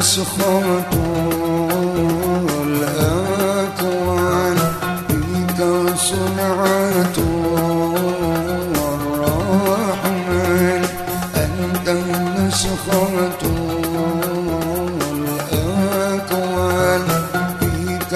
سخرة الأكوان. أنت صنعة الرحمن أنت سخرة الأكوان. أنت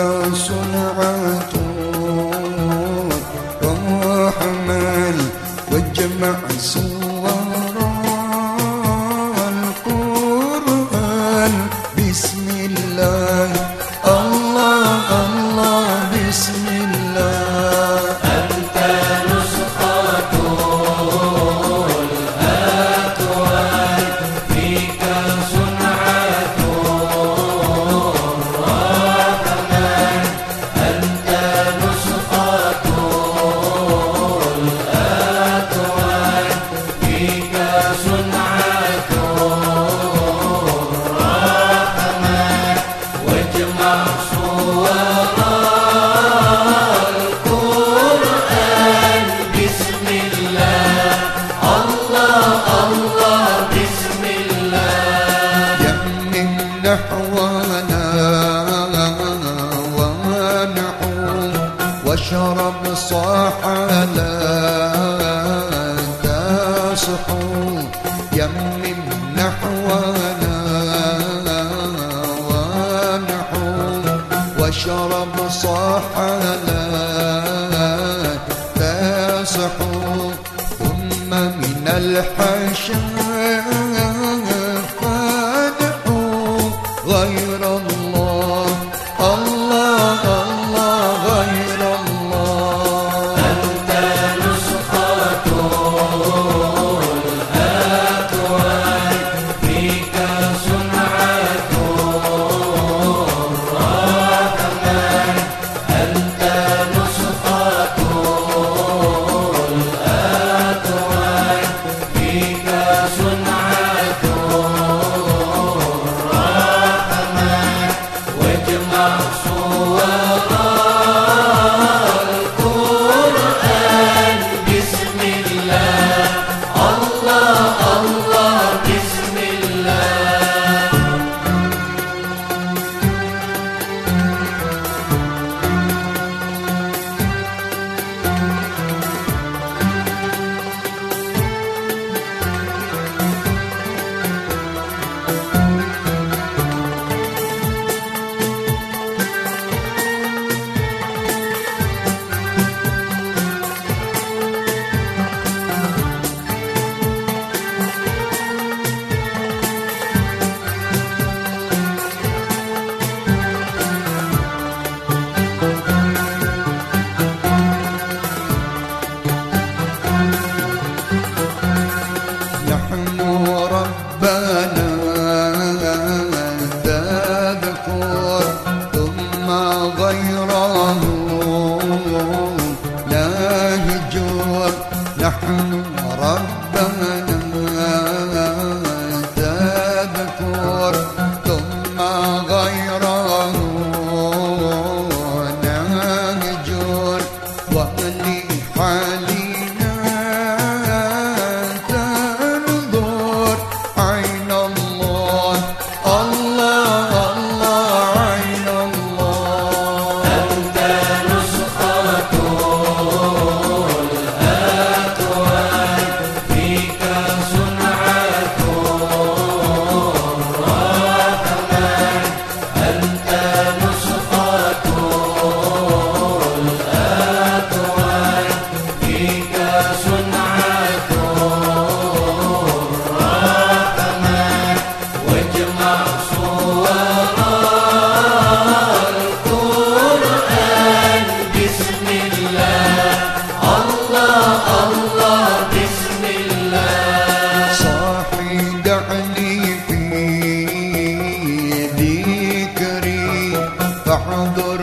الغرام لا تصحو يم نحونا ونحو واشرب صاح لا تصحو ثم من الحشر فادحو غير Oh. فاحضر